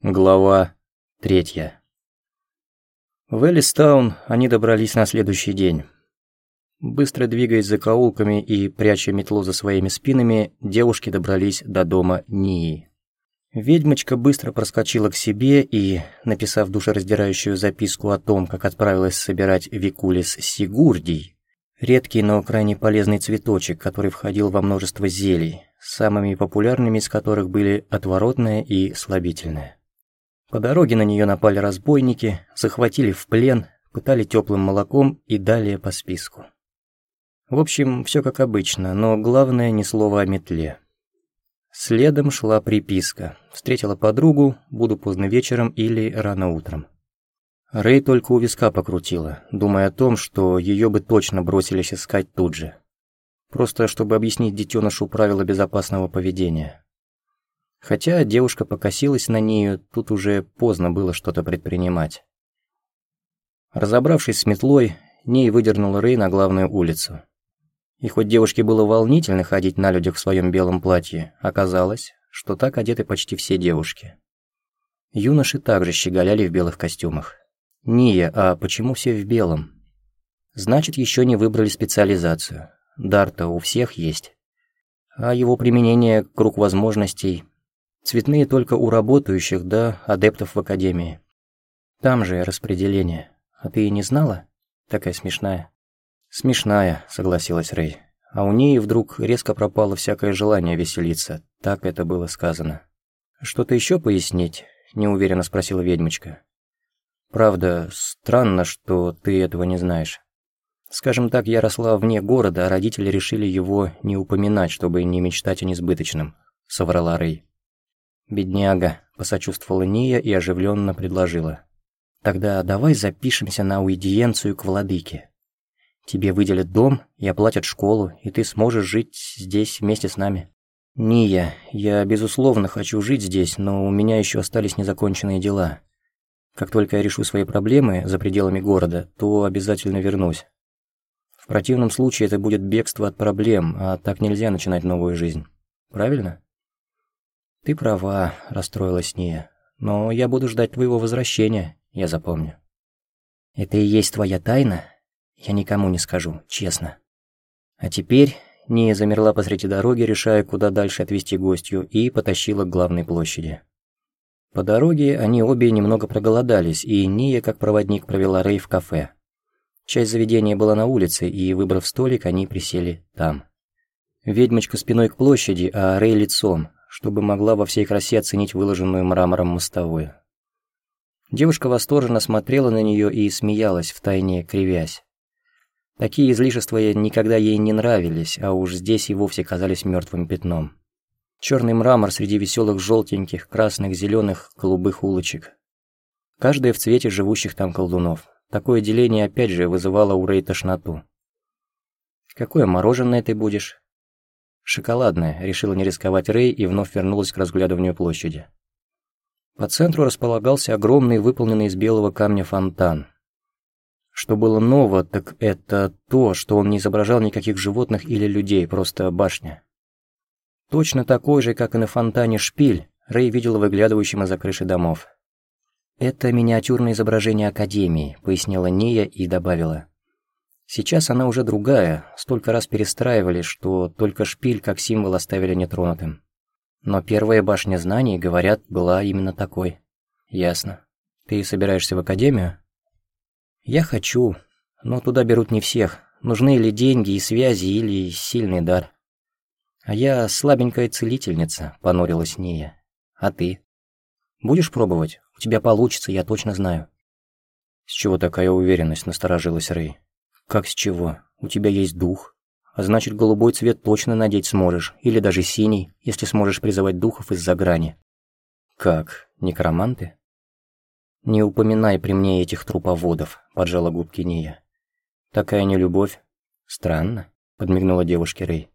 Глава третья. В Эллистаун они добрались на следующий день. Быстро двигаясь за каулками и пряча метлу за своими спинами, девушки добрались до дома Нии. Ведьмочка быстро проскочила к себе и, написав душераздирающую записку о том, как отправилась собирать Викулис Сигурдий, редкий, но крайне полезный цветочек, который входил во множество зелий, самыми популярными из которых были отворотное и слабительное. По дороге на нее напали разбойники, захватили в плен, пытали теплым молоком и далее по списку. В общем, все как обычно, но главное ни слова о метле. Следом шла приписка. Встретила подругу, буду поздно вечером или рано утром. Рэй только у виска покрутила, думая о том, что ее бы точно бросились искать тут же. Просто чтобы объяснить детенышу правила безопасного поведения. Хотя девушка покосилась на нее, тут уже поздно было что-то предпринимать. Разобравшись с метлой, Ней выдернул Рэй на главную улицу. И хоть девушке было волнительно ходить на людях в своем белом платье, оказалось, что так одеты почти все девушки. Юноши также щеголяли в белых костюмах. «Ния, а почему все в белом?» «Значит, еще не выбрали специализацию. Дар-то у всех есть. А его применение – круг возможностей Цветные только у работающих, да, адептов в академии. Там же распределение. А ты и не знала? Такая смешная. Смешная, согласилась Рэй. А у ней вдруг резко пропало всякое желание веселиться. Так это было сказано. Что-то еще пояснить? Неуверенно спросила ведьмочка. Правда, странно, что ты этого не знаешь. Скажем так, я росла вне города, а родители решили его не упоминать, чтобы не мечтать о несбыточном, соврала Рэй. «Бедняга», – посочувствовала Ния и оживленно предложила. «Тогда давай запишемся на уидиенцию к владыке. Тебе выделят дом и оплатят школу, и ты сможешь жить здесь вместе с нами». «Ния, я безусловно хочу жить здесь, но у меня еще остались незаконченные дела. Как только я решу свои проблемы за пределами города, то обязательно вернусь. В противном случае это будет бегство от проблем, а так нельзя начинать новую жизнь. Правильно?» «Ты права», – расстроилась Ния. «Но я буду ждать твоего возвращения, я запомню». «Это и есть твоя тайна?» «Я никому не скажу, честно». А теперь Ния замерла посреди дороги, решая, куда дальше отвезти гостью, и потащила к главной площади. По дороге они обе немного проголодались, и Ния, как проводник, провела Рэй в кафе. Часть заведения была на улице, и, выбрав столик, они присели там. Ведьмочка спиной к площади, а Рэй лицом, чтобы могла во всей красе оценить выложенную мрамором мостовую. Девушка восторженно смотрела на нее и смеялась, втайне кривясь. Такие излишества никогда ей не нравились, а уж здесь и вовсе казались мертвым пятном. Черный мрамор среди веселых желтеньких, красных, зеленых, голубых улочек. Каждая в цвете живущих там колдунов. Такое деление опять же вызывало у Рэй тошноту. «Какое мороженое ты будешь?» «Шоколадная», решила не рисковать Рэй и вновь вернулась к разглядыванию площади. По центру располагался огромный, выполненный из белого камня фонтан. Что было ново, так это то, что он не изображал никаких животных или людей, просто башня. Точно такой же, как и на фонтане шпиль, Рэй видела выглядывающим из-за крыши домов. «Это миниатюрное изображение Академии», — пояснила Ния и добавила. Сейчас она уже другая, столько раз перестраивали, что только шпиль как символ оставили нетронутым. Но первая башня знаний, говорят, была именно такой. Ясно. Ты собираешься в академию? Я хочу, но туда берут не всех. Нужны ли деньги и связи, или сильный дар. А я слабенькая целительница, понурилась Ния. А ты? Будешь пробовать? У тебя получится, я точно знаю. С чего такая уверенность, насторожилась Рэй. «Как с чего? У тебя есть дух. А значит, голубой цвет точно надеть сможешь, или даже синий, если сможешь призывать духов из-за грани». «Как? Некроманты?» «Не упоминай при мне этих труповодов», — поджала губки Ния. «Такая нелюбовь. Странно», — подмигнула девушке Рэй.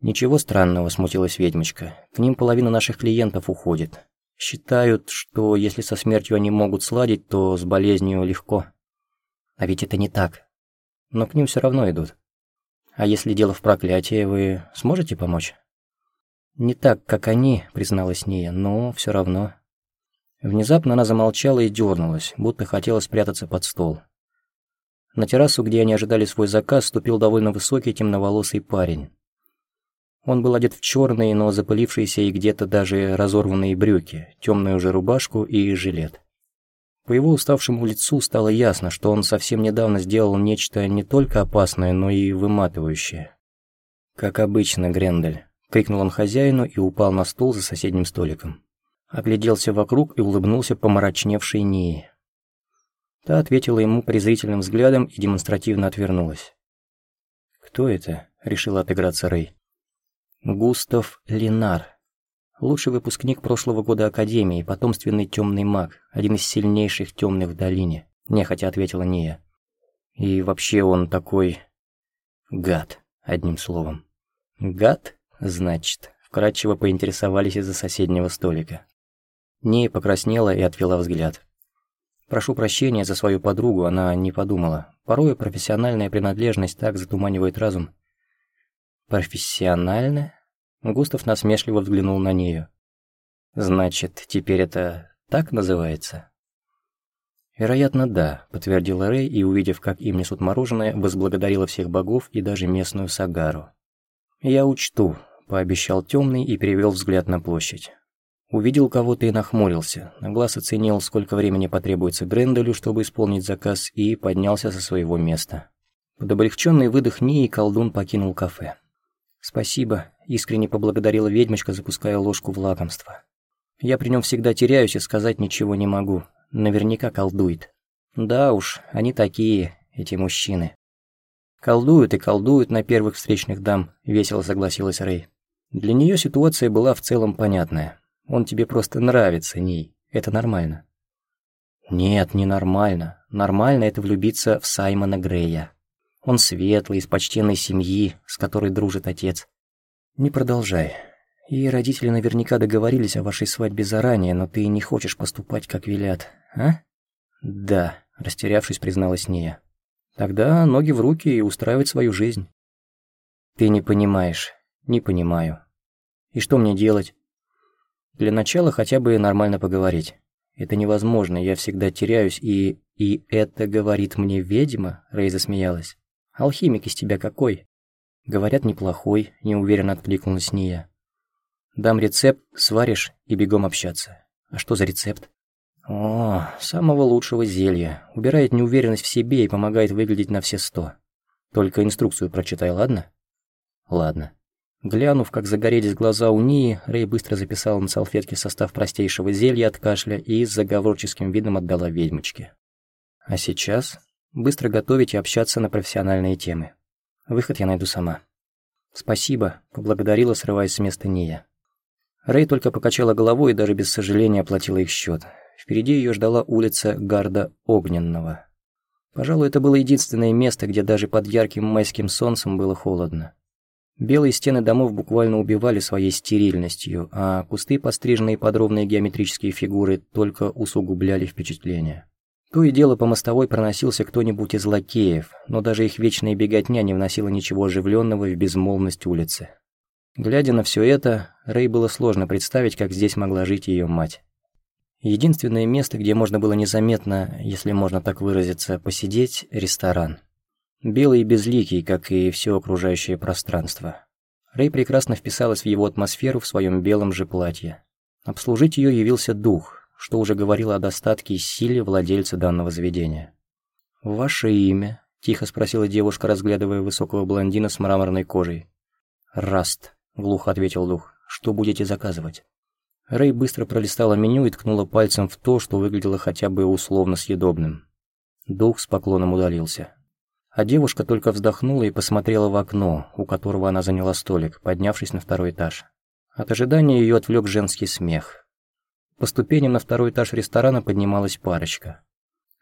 «Ничего странного», — смутилась ведьмочка. «К ним половина наших клиентов уходит. Считают, что если со смертью они могут сладить, то с болезнью легко. А ведь это не так но к ним все равно идут. А если дело в проклятии, вы сможете помочь? Не так, как они, призналась Ния, но все равно. Внезапно она замолчала и дернулась, будто хотела спрятаться под стол. На террасу, где они ожидали свой заказ, ступил довольно высокий темноволосый парень. Он был одет в черные, но запылившиеся и где-то даже разорванные брюки, темную же рубашку и жилет. По его уставшему лицу стало ясно, что он совсем недавно сделал нечто не только опасное, но и выматывающее. «Как обычно, Грендель», — крикнул он хозяину и упал на стул за соседним столиком. Огляделся вокруг и улыбнулся помрачневшей Нии. Та ответила ему презрительным взглядом и демонстративно отвернулась. «Кто это?» — решил отыграться Рэй. «Густав Линар. Лучший выпускник прошлого года Академии, потомственный темный маг, один из сильнейших темных в долине», — нехотя ответила Ния. «И вообще он такой... гад, одним словом». «Гад, значит?» — вкратчиво поинтересовались из-за соседнего столика. Ния покраснела и отвела взгляд. Прошу прощения за свою подругу, она не подумала. Порой профессиональная принадлежность так затуманивает разум. Профессиональная? Густав насмешливо взглянул на нее. Значит, теперь это так называется? Вероятно, да, подтвердила Рэй и, увидев, как им несут мороженое, возблагодарила всех богов и даже местную Сагару. Я учту, пообещал темный и перевел взгляд на площадь. Увидел кого-то и нахмурился, на глаз оценил, сколько времени потребуется Гренделю, чтобы исполнить заказ, и поднялся со своего места. Под облегченный выдох Нии колдун покинул кафе. «Спасибо», — искренне поблагодарила ведьмочка, запуская ложку в лакомство. «Я при нем всегда теряюсь и сказать ничего не могу. Наверняка колдует». «Да уж, они такие, эти мужчины». «Колдуют и колдуют на первых встречных дам», — весело согласилась Рэй. Для нее ситуация была в целом понятная. Он тебе просто нравится, Ней. Это нормально». «Нет, не нормально. Нормально это влюбиться в Саймона Грея. Он светлый, из почтенной семьи, с которой дружит отец. Не продолжай. И родители наверняка договорились о вашей свадьбе заранее, но ты не хочешь поступать, как велят, а?» «Да», — растерявшись, призналась Ния. «Тогда ноги в руки и устраивать свою жизнь». «Ты не понимаешь. Не понимаю. И что мне делать? Для начала хотя бы нормально поговорить. Это невозможно, я всегда теряюсь, и... И это говорит мне ведьма?» Рэй засмеялась. «Алхимик из тебя какой?» «Говорят, неплохой», — неуверенно откликнулась Ния. «Дам рецепт, сваришь и бегом общаться». «А что за рецепт?» «О, самого лучшего зелья. Убирает неуверенность в себе и помогает выглядеть на все сто. Только инструкцию прочитай, ладно?» «Ладно». Глянув, как загорелись глаза у Нии, Рэй быстро записал на салфетке состав простейшего зелья от кашля и с заговорческим видом отдала ведьмочке. А сейчас быстро готовить и общаться на профессиональные темы. Выход я найду сама. «Спасибо», — поблагодарила, срываясь с места Ния. Рэй только покачала головой и даже без сожаления оплатила их счет. Впереди ее ждала улица Гарда Огненного. Пожалуй, это было единственное место, где даже под ярким майским солнцем было холодно. Белые стены домов буквально убивали своей стерильностью, а кусты, постриженные под ровные геометрические фигуры, только усугубляли впечатление. То и дело по мостовой проносился кто-нибудь из лакеев, но даже их вечная беготня не вносила ничего оживленного в безмолвность улицы. Глядя на все это, Рэй было сложно представить, как здесь могла жить ее мать. Единственное место, где можно было незаметно, если можно так выразиться, посидеть – ресторан. Белый и безликий, как и все окружающее пространство. Рэй прекрасно вписалась в его атмосферу в своем белом же платье. Обслужить ее явился дух, что уже говорило о достатке и силе владельца данного заведения. «Ваше имя?» – тихо спросила девушка, разглядывая высокого блондина с мраморной кожей. «Раст», – глухо ответил дух. «Что будете заказывать?» Рэй быстро пролистала меню и ткнула пальцем в то, что выглядело хотя бы условно съедобным. Дух с поклоном удалился. А девушка только вздохнула и посмотрела в окно, у которого она заняла столик, поднявшись на второй этаж. От ожидания ее отвлек женский смех. По ступеням на второй этаж ресторана поднималась парочка.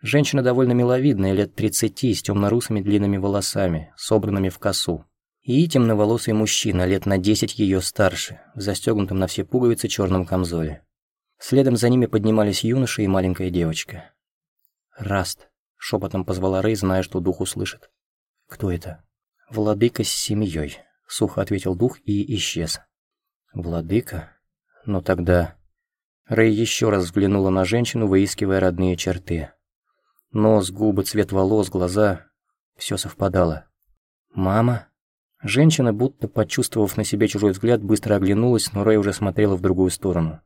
Женщина довольно миловидная, лет тридцати, с темно-русыми длинными волосами, собранными в косу. И темноволосый мужчина, лет на десять ее старше, в застегнутом на все пуговицы черном камзоле. Следом за ними поднимались юноша и маленькая девочка. «Раст», Шепотом позвала Рэй, зная, что дух услышит. «Кто это?» «Владыка с семьей», — сухо ответил дух и исчез. «Владыка? Но тогда...» Рэй еще раз взглянула на женщину, выискивая родные черты. Нос, губы, цвет волос, глаза – все совпадало. «Мама?» Женщина, будто почувствовав на себе чужой взгляд, быстро оглянулась, но Рэй уже смотрела в другую сторону.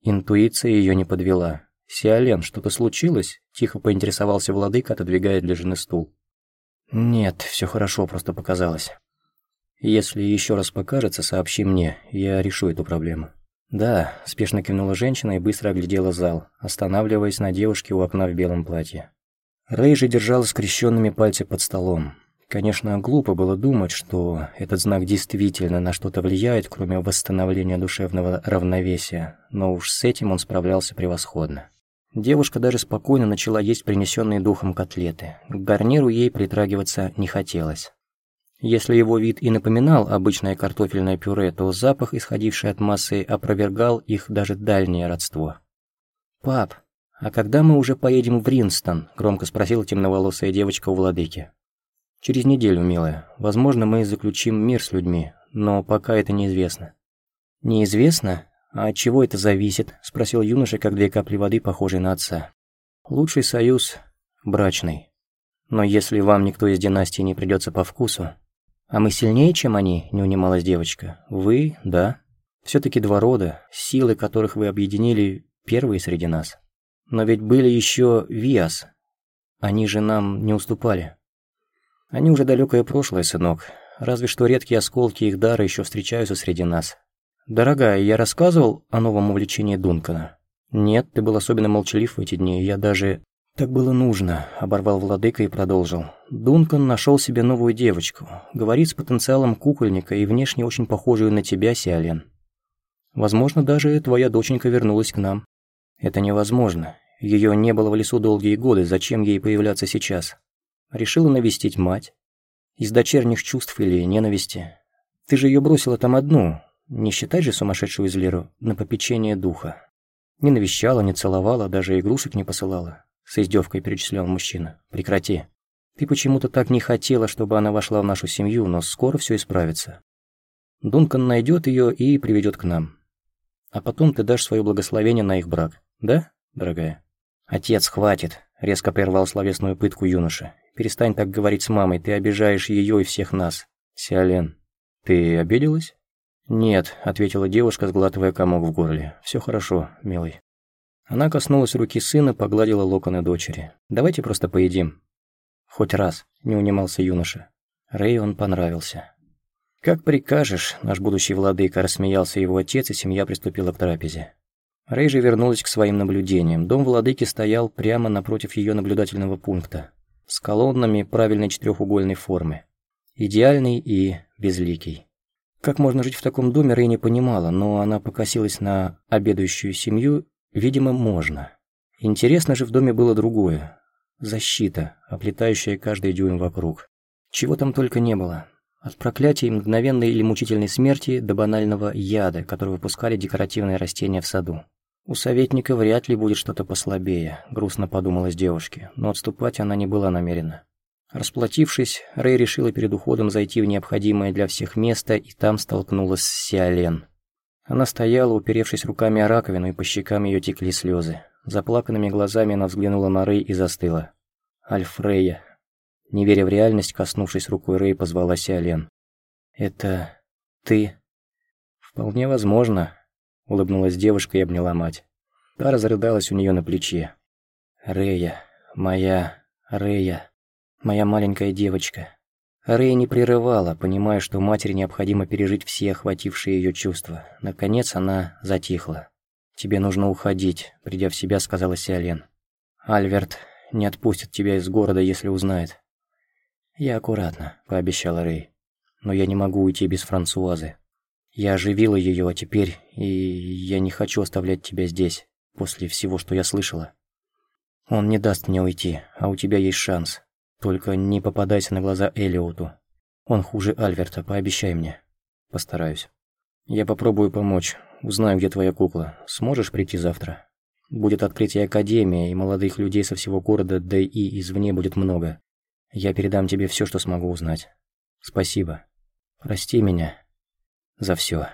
Интуиция ее не подвела. «Сиолен, что-то случилось?» – тихо поинтересовался владыка, отодвигая для жены стул. «Нет, все хорошо, просто показалось. Если еще раз покажется, сообщи мне, я решу эту проблему». «Да», – спешно кивнула женщина и быстро оглядела зал, останавливаясь на девушке у окна в белом платье. Рэй же держала скрещенными пальцы под столом. Конечно, глупо было думать, что этот знак действительно на что-то влияет, кроме восстановления душевного равновесия, но уж с этим он справлялся превосходно. Девушка даже спокойно начала есть принесенные духом котлеты. К гарниру ей притрагиваться не хотелось. Если его вид и напоминал обычное картофельное пюре, то запах, исходивший от массы, опровергал их даже дальнее родство. «Пап, а когда мы уже поедем в Ринстон?» – громко спросила темноволосая девочка у владыки. «Через неделю, милая. Возможно, мы заключим мир с людьми, но пока это неизвестно». «Неизвестно? «А от чего это зависит?» – спросил юноша, как две капли воды, похожие на отца. «Лучший союз – брачный. Но если вам никто из династии не придется по вкусу...» «А мы сильнее, чем они?» – не унималась девочка. «Вы, да. все таки два рода, силы которых вы объединили первые среди нас. Но ведь были еще Виас. Они же нам не уступали. Они уже далекое прошлое, сынок. Разве что редкие осколки их дара еще встречаются среди нас. «Дорогая, я рассказывал о новом увлечении Дункана?» «Нет, ты был особенно молчалив в эти дни, я даже...» «Так было нужно», — оборвал владыка и продолжил. «Дункан нашел себе новую девочку. Говорит с потенциалом кукольника и внешне очень похожую на тебя, Сиален. Возможно, даже твоя доченька вернулась к нам. Это невозможно. Ее не было в лесу долгие годы, зачем ей появляться сейчас? Решила навестить мать. Из дочерних чувств или ненависти. Ты же ее бросила там одну, не считать же сумасшедшую Излеру на попечение духа. Не навещала, не целовала, даже игрушек не посылала. С издевкой перечислял мужчина. Прекрати. Ты почему-то так не хотела, чтобы она вошла в нашу семью, но скоро все исправится. Дункан найдет ее и приведет к нам. А потом ты дашь свое благословение на их брак. Да, дорогая? Отец, хватит, резко прервал словесную пытку юноша. Перестань так говорить с мамой, ты обижаешь ее и всех нас. Сиален, ты обиделась? «Нет», — ответила девушка, сглатывая комок в горле. «Все хорошо, милый». Она коснулась руки сына, погладила локоны дочери. «Давайте просто поедим». «Хоть раз», — не унимался юноша. Рэй он понравился. «Как прикажешь», — наш будущий владыка, рассмеялся его отец, и семья приступила к трапезе. Рэй же вернулась к своим наблюдениям. Дом владыки стоял прямо напротив ее наблюдательного пункта, с колоннами правильной четырехугольной формы. Идеальный и безликий. Как можно жить в таком доме, Рэй не понимала, но она покосилась на обедающую семью, видимо, можно. Интересно же в доме было другое. Защита, оплетающая каждый дюйм вокруг. Чего там только не было. От проклятия мгновенной или мучительной смерти до банального яда, который выпускали декоративные растения в саду. У советника вряд ли будет что-то послабее, грустно подумалась девушке, но отступать она не была намерена. Расплатившись, Рэй решила перед уходом зайти в необходимое для всех место и там столкнулась с Сиален. Она стояла, уперевшись руками о раковину, и по щекам ее текли слезы. Заплаканными глазами она взглянула на Рэй и застыла. «Альфрея». Не веря в реальность, коснувшись рукой Рэй, позвала Сиален. «Это... ты...» «Вполне возможно», — улыбнулась девушка и обняла мать. Та разрыдалась у нее на плече. «Рэя, моя Рэя». Моя маленькая девочка. Рэй не прерывала, понимая, что матери необходимо пережить все охватившие ее чувства. Наконец она затихла. «Тебе нужно уходить», — придя в себя, сказала Сиален. «Альверт не отпустит тебя из города, если узнает». «Я аккуратно», — пообещала Рэй. «Но я не могу уйти без Франсуазы. Я оживила ее, а теперь... И я не хочу оставлять тебя здесь, после всего, что я слышала. Он не даст мне уйти, а у тебя есть шанс. Только не попадайся на глаза Элиоту. Он хуже Альверта, пообещай мне. Постараюсь. Я попробую помочь. Узнаю, где твоя кукла. Сможешь прийти завтра? Будет открытие Академии, и молодых людей со всего города, да и извне будет много. Я передам тебе все, что смогу узнать. Спасибо. Прости меня за все.